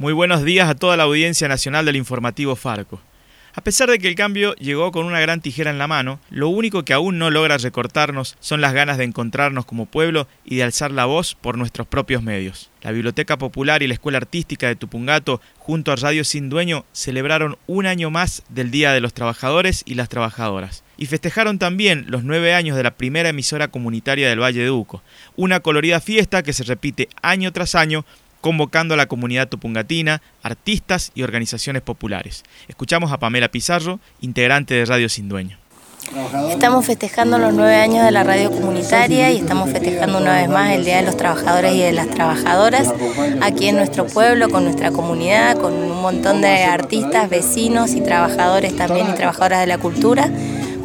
Muy buenos días a toda la audiencia nacional del informativo Farco. A pesar de que el cambio llegó con una gran tijera en la mano, lo único que aún no logra recortarnos son las ganas de encontrarnos como pueblo y de alzar la voz por nuestros propios medios. La Biblioteca Popular y la Escuela Artística de Tupungato, junto a Radio Sin Dueño, celebraron un año más del Día de los Trabajadores y las Trabajadoras. Y festejaron también los nueve años de la primera emisora comunitaria del Valle de Uco, una colorida fiesta que se repite año tras año convocando a la comunidad tupungatina, artistas y organizaciones populares. Escuchamos a Pamela Pizarro, integrante de Radio Sin Dueño. Estamos festejando los nueve años de la radio comunitaria y estamos festejando una vez más el Día de los Trabajadores y de las Trabajadoras aquí en nuestro pueblo, con nuestra comunidad, con un montón de artistas, vecinos y trabajadores también y trabajadoras de la cultura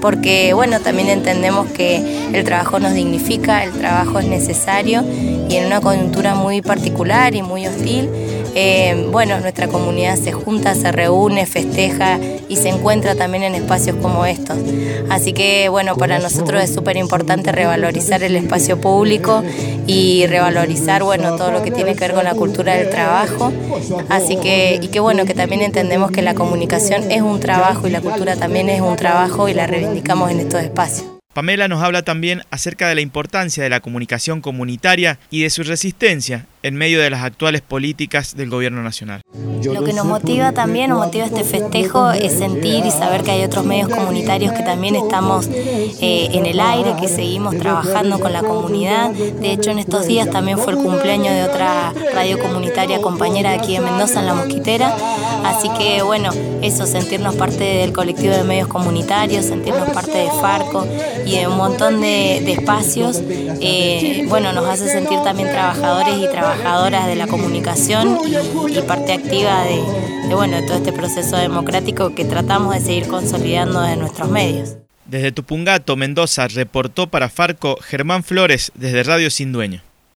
porque bueno, también entendemos que el trabajo nos dignifica, el trabajo es necesario y en una coyuntura muy particular y muy hostil, eh, bueno, nuestra comunidad se junta, se reúne, festeja y se encuentra también en espacios como estos. Así que bueno, para nosotros es súper importante revalorizar el espacio público y revalorizar bueno, todo lo que tiene que ver con la cultura del trabajo. Así que, y que bueno, que también entendemos que la comunicación es un trabajo y la cultura también es un trabajo y la reivindicamos en estos espacios. Pamela nos habla también acerca de la importancia de la comunicación comunitaria y de su resistencia en medio de las actuales políticas del gobierno nacional. Lo que nos motiva también, nos motiva este festejo, es sentir y saber que hay otros medios comunitarios que también estamos eh, en el aire, que seguimos trabajando con la comunidad. De hecho, en estos días también fue el cumpleaños de otra radio comunitaria compañera aquí de Mendoza, en La Mosquitera. Así que, bueno, eso, sentirnos parte del colectivo de medios comunitarios, sentirnos parte de Farco y de un montón de, espacios, eh, bueno, nos hace sentir también trabajadores y trabajadoras de la comunicación y, parte activa de, de, bueno, de todo este proceso democrático que tratamos de seguir consolidando en nuestros medios. Desde Tupungato, Mendoza, reportó para Farco Germán Flores desde Radio Sin Dueño.